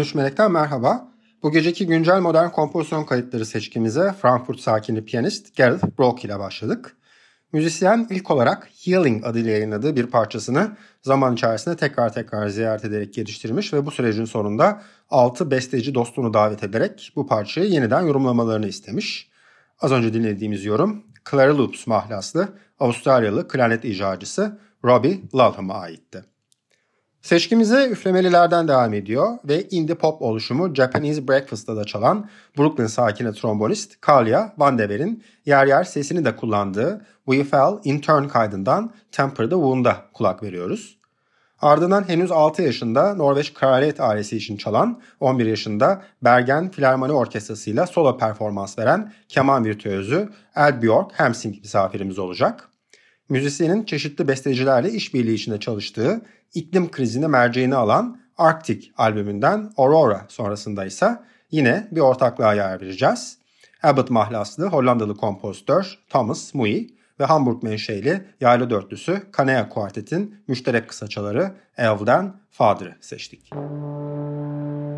13 Melek'ten merhaba. Bu geceki güncel modern kompozisyon kayıtları seçkimize Frankfurt sakini piyanist Gareth Brock ile başladık. Müzisyen ilk olarak Healing adıyla yayınladığı bir parçasını zaman içerisinde tekrar tekrar ziyaret ederek geliştirmiş ve bu sürecin sonunda 6 besteci dostunu davet ederek bu parçayı yeniden yorumlamalarını istemiş. Az önce dinlediğimiz yorum Clara Loops mahlaslı Avustralyalı klarnet icracısı Robbie Lalham'a aitti. Seçkimize üflemelilerden devam ediyor ve indie pop oluşumu Japanese Breakfast'ta da çalan Brooklyn sakini trombonist Kalia Van Dever'in yer yer sesini de kullandığı We Fell in Turn kaydından Temper the Wound'a kulak veriyoruz. Ardından henüz 6 yaşında Norveç kraliyet ailesi için çalan 11 yaşında Bergen Filarmoni Orkestrası'yla solo performans veren keman virtüözü Ed Bjork Hemsing misafirimiz olacak. Müzisyenin çeşitli bestecilerle işbirliği içinde çalıştığı iklim krizini merceğine alan Arctic albümünden Aurora sonrasında ise yine bir ortaklığa yer vereceğiz. Abbott mahlaslı Hollandalı kompozitör Thomas Mui ve Hamburg menşeli yaylı dörtlüsü Kanea Kuartet'in müşterek kısaçaları Elv'den Father'ı seçtik. Müzik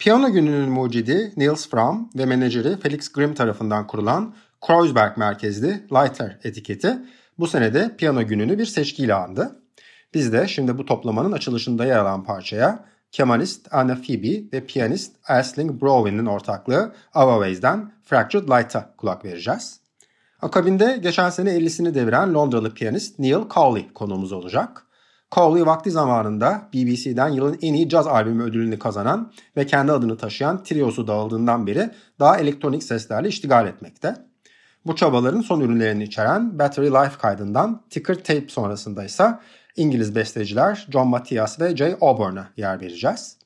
Piyano gününün mucidi Niels Fram ve menajeri Felix Grimm tarafından kurulan Kreuzberg merkezli Lighter etiketi bu senede piyano gününü bir seçkiyle andı. Biz de şimdi bu toplamanın açılışında yer alan parçaya kemanist Anna Phoebe ve piyanist Aisling Browin'in ortaklığı Avaways'den Fractured Light'a kulak vereceğiz. Akabinde geçen sene 50'sini deviren Londralı piyanist Neil Cowley konuğumuz olacak. Cowley vakti zamanında BBC'den yılın en iyi caz albümü ödülünü kazanan ve kendi adını taşıyan Triosu dağıldığından beri daha elektronik seslerle iştigal etmekte. Bu çabaların son ürünlerini içeren Battery Life kaydından Ticker Tape sonrasında ise İngiliz besteciler John Matthias ve Jay Auburn'a yer vereceğiz.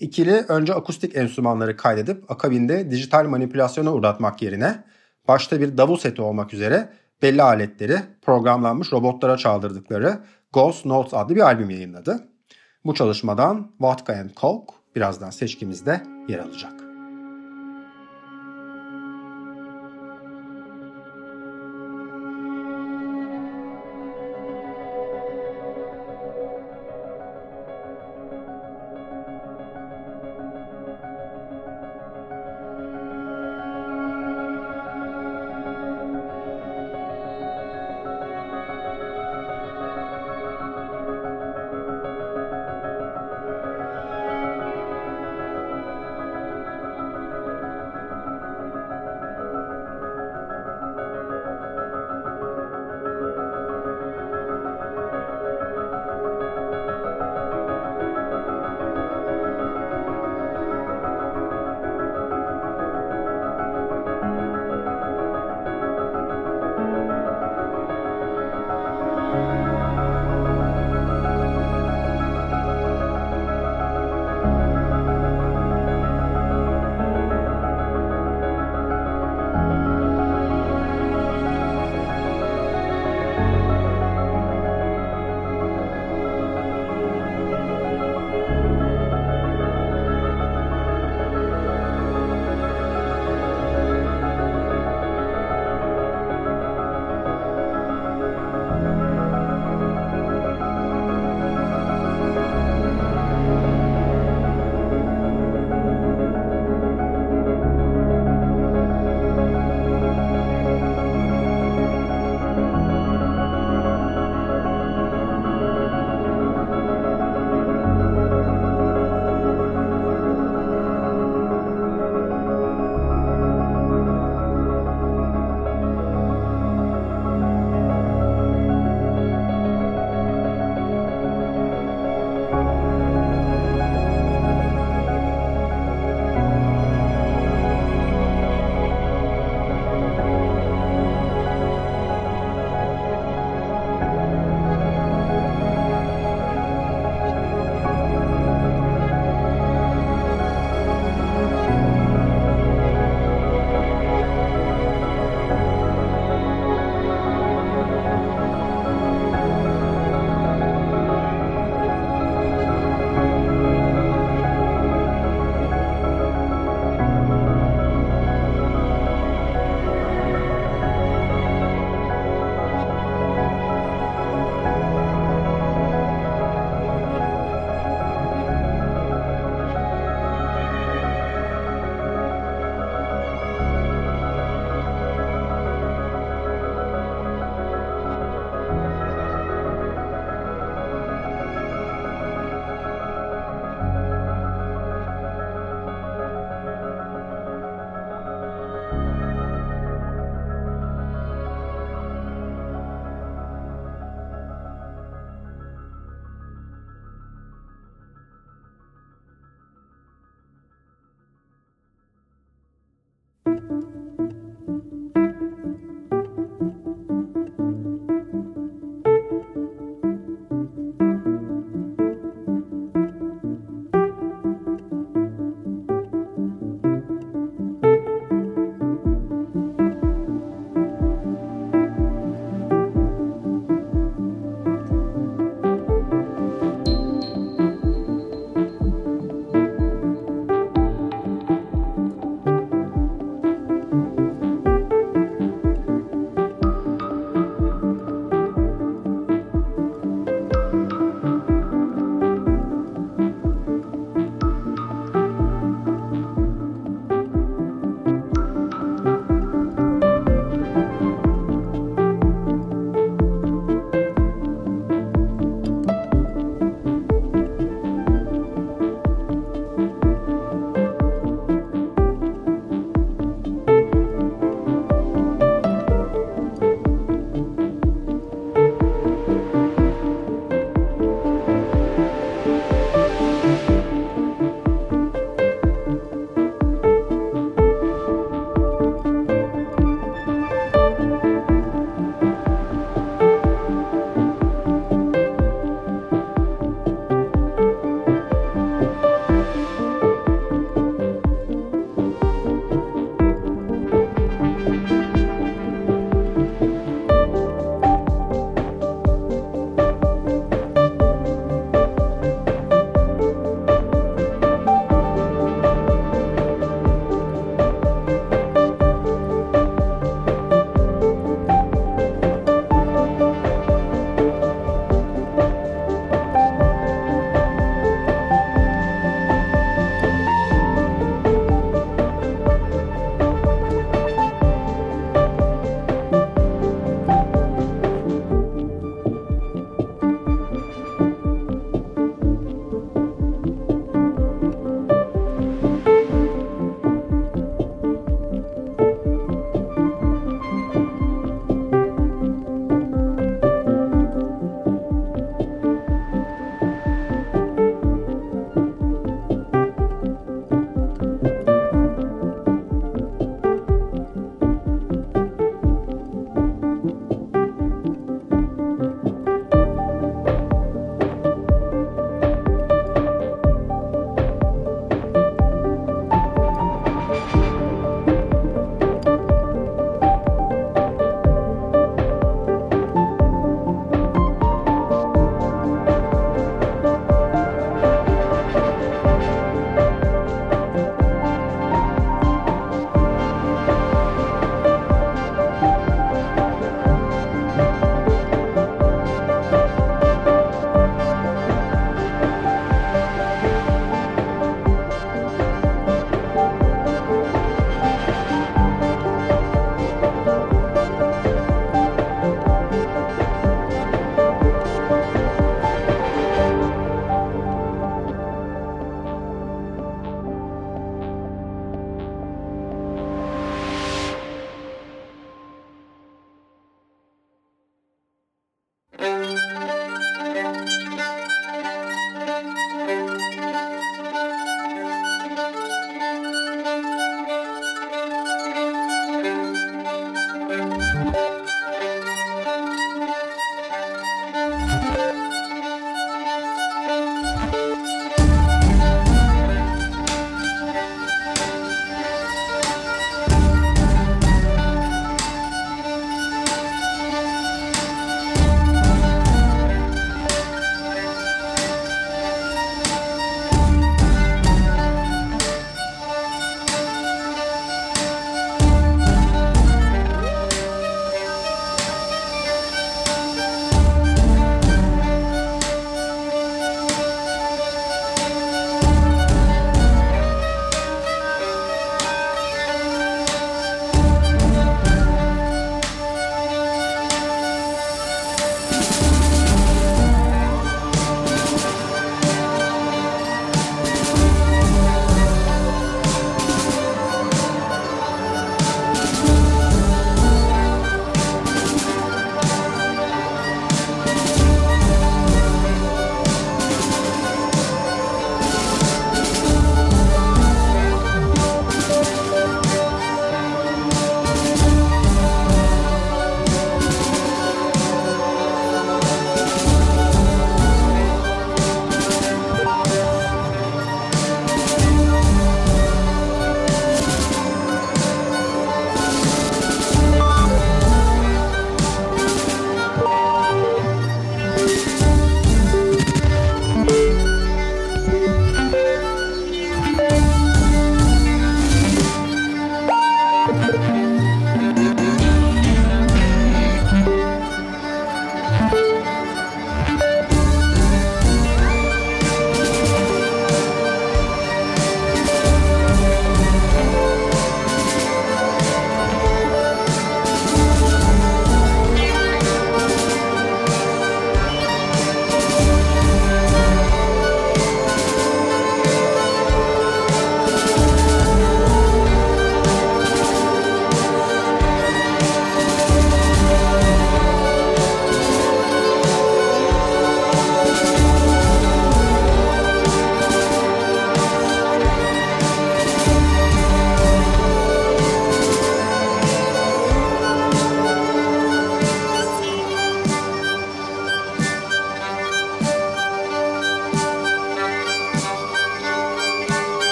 İkili önce akustik enstrümanları kaydedip akabinde dijital manipülasyona uğratmak yerine başta bir davul seti olmak üzere belli aletleri programlanmış robotlara çaldırdıkları Ghost Notes adlı bir albüm yayınladı. Bu çalışmadan Vodka and Coke birazdan seçkimizde yer alacak.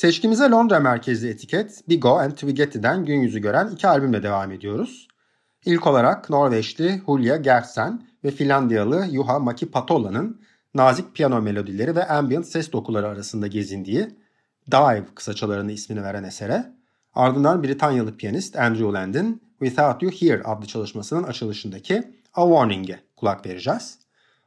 Seçkimize Londra merkezli etiket Bigo and Twigetti'den gün yüzü gören iki albümle devam ediyoruz. İlk olarak Norveçli Julia Gersen ve Finlandiyalı Juha Makipatola'nın nazik piyano melodileri ve ambient ses dokuları arasında gezindiği Dive kısaçalarını ismini veren esere, ardından Britanyalı piyanist Andrew Land'in Without You Here adlı çalışmasının açılışındaki A Warning'e kulak vereceğiz.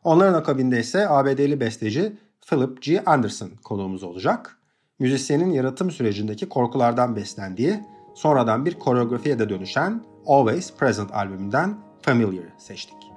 Onların akabinde ise ABD'li besteci Philip G. Anderson konuğumuz olacak. Müzisyenin yaratım sürecindeki korkulardan beslendiği, sonradan bir koreografiye de dönüşen Always Present albümünden Familiar seçtik.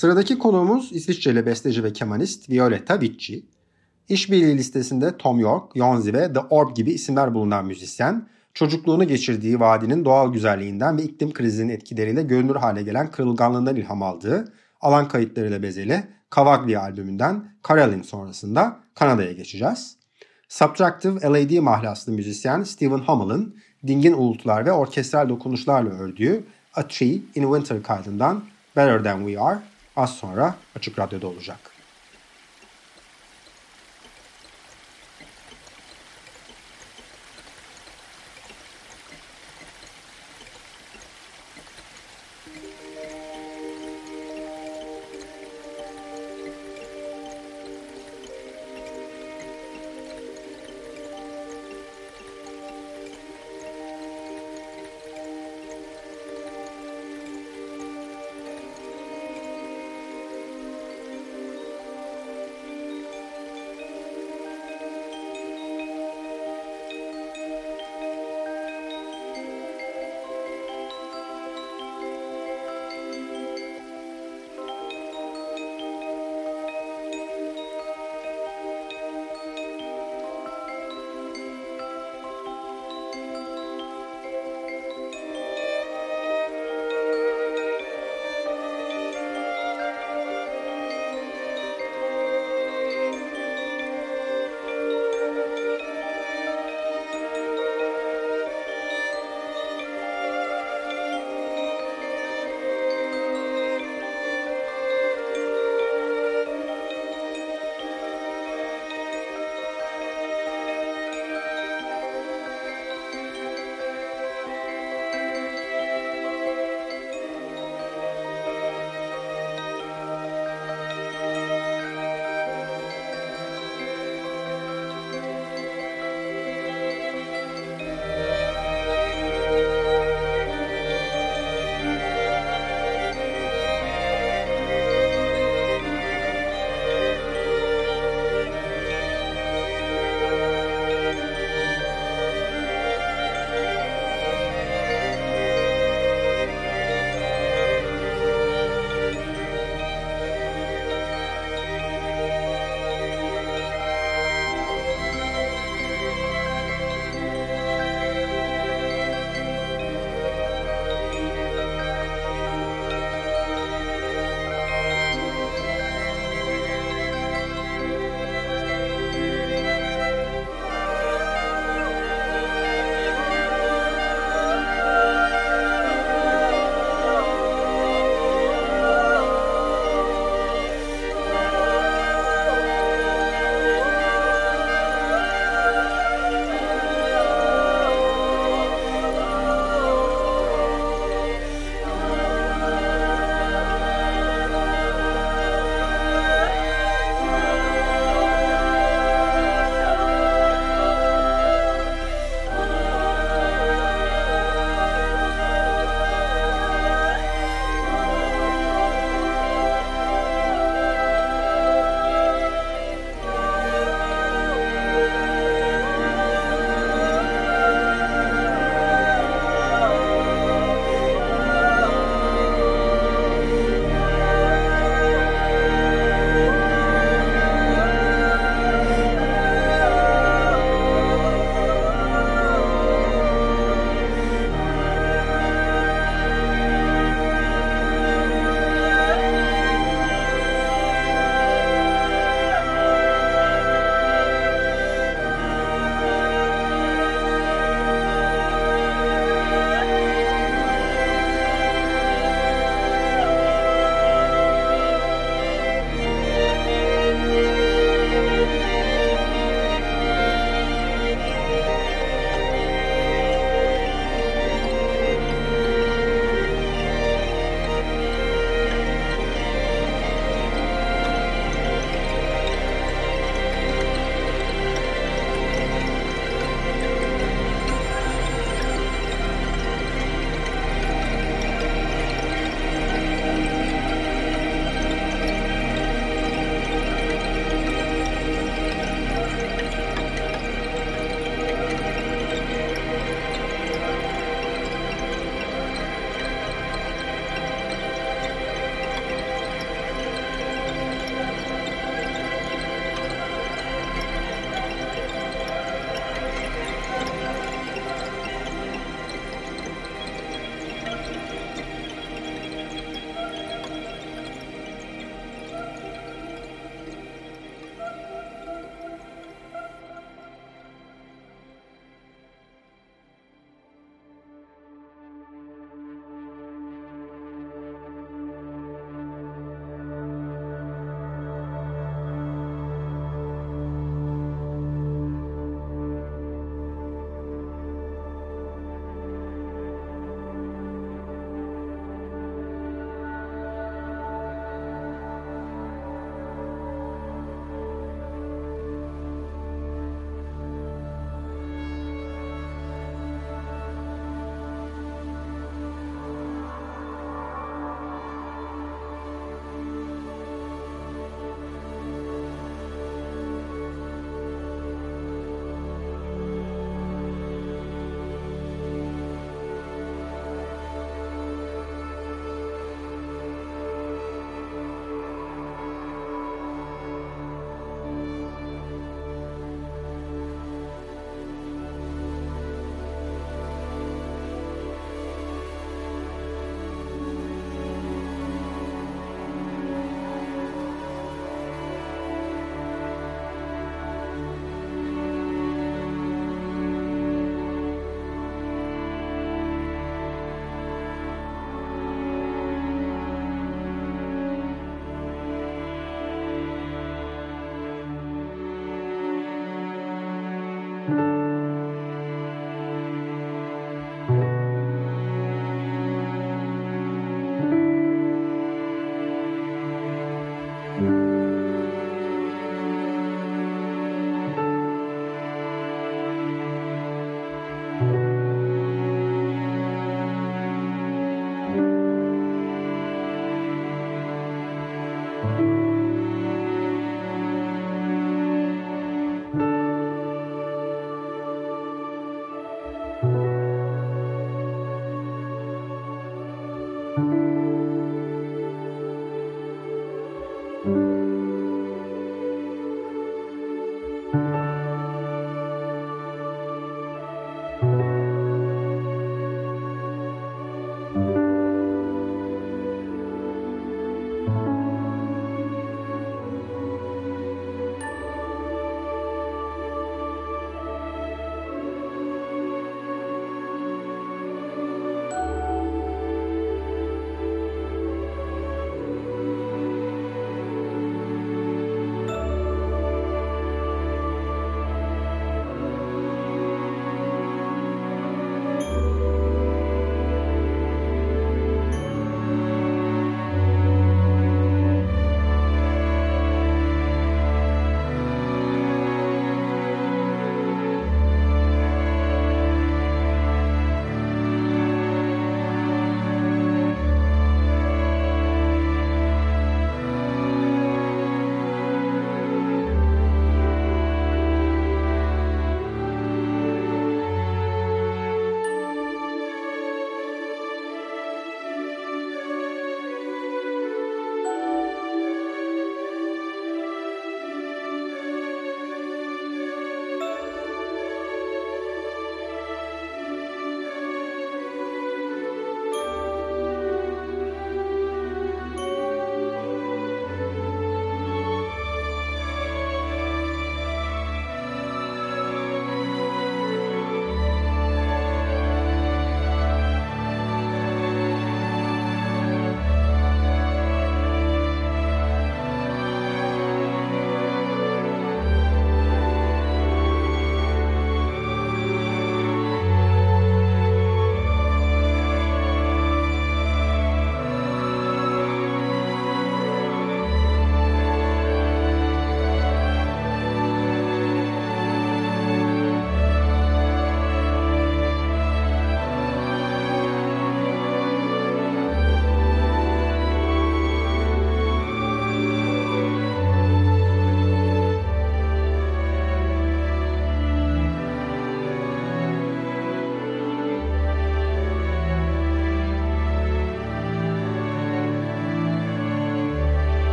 Sıradaki konuğumuz İsviçreli besteci ve kemanist Violetta Vici. İşbirliği listesinde Tom York, Yonzi ve The Orb gibi isimler bulunan müzisyen, çocukluğunu geçirdiği vadinin doğal güzelliğinden ve iklim krizinin etkileriyle görünür hale gelen kırılganlığından ilham aldığı alan kayıtlarıyla bezeli Cavaglia albümünden Caroline sonrasında Kanada'ya geçeceğiz. Subtractive LAD mahlaslı müzisyen Stephen Hummel'ın dingin uğultular ve orkestral dokunuşlarla ördüğü A Tree in Winter kaydından Better Than We Are az sonra Açık Radyo'da olacak.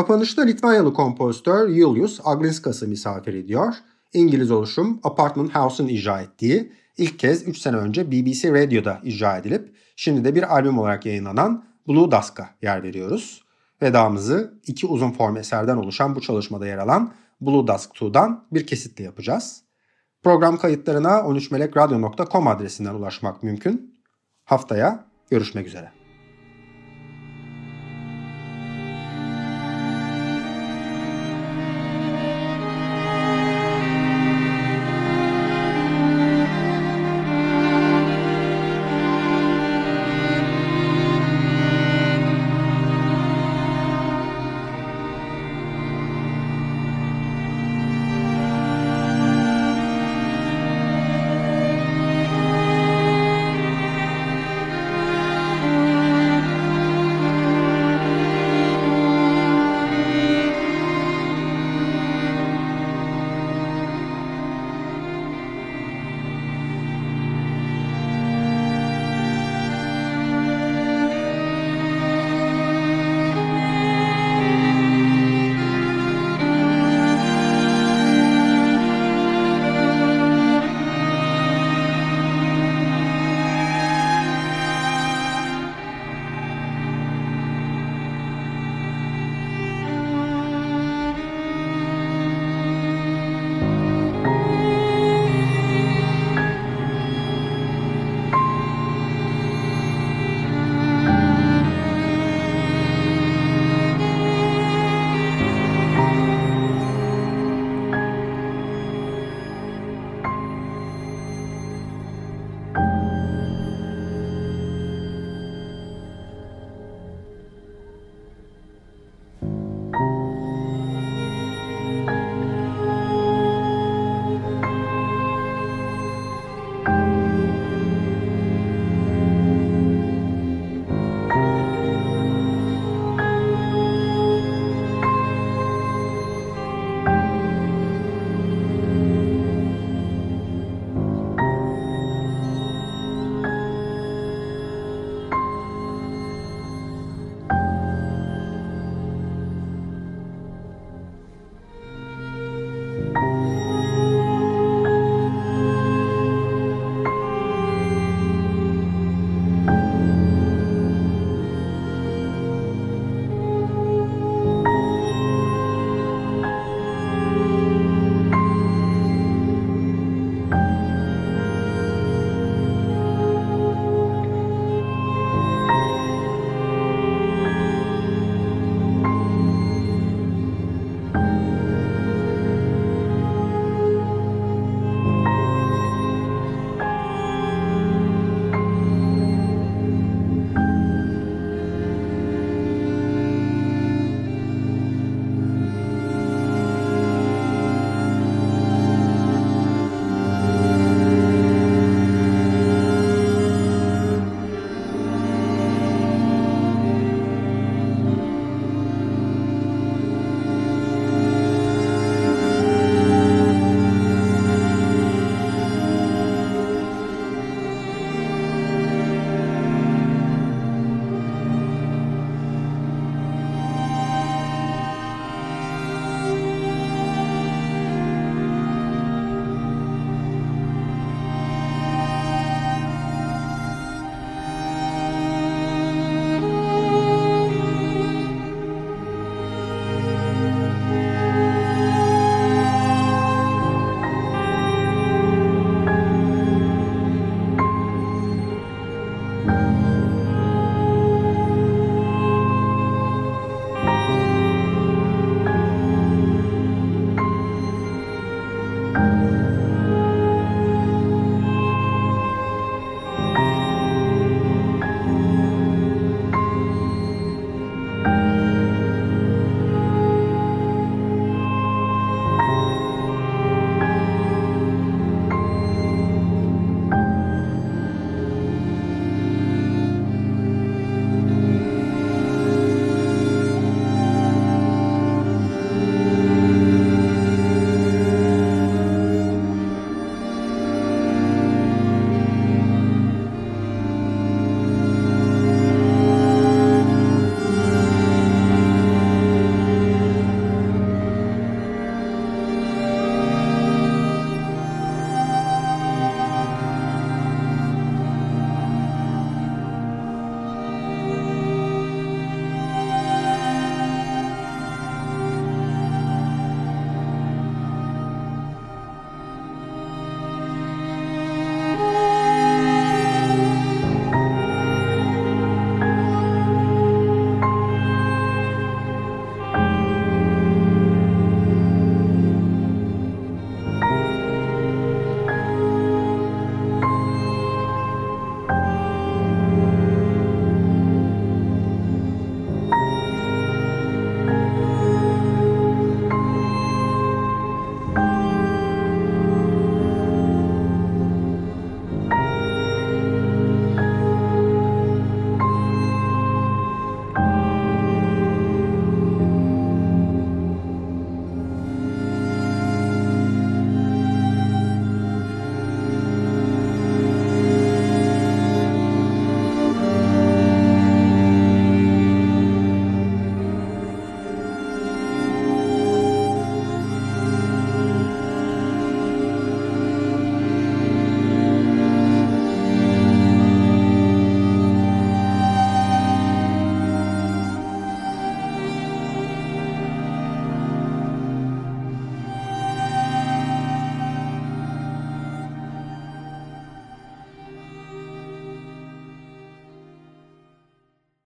Kapanışta Litvanyalı kompozitör Julius Aglinskas'ı misafir ediyor. İngiliz oluşum Apartment House'un icra ettiği ilk kez 3 sene önce BBC Radio'da icra edilip şimdi de bir albüm olarak yayınlanan Blue Dusk'a yer veriyoruz. Vedamızı iki uzun form eserden oluşan bu çalışmada yer alan Blue Dusk 2'dan bir kesitle yapacağız. Program kayıtlarına 13melekradyo.com adresinden ulaşmak mümkün. Haftaya görüşmek üzere.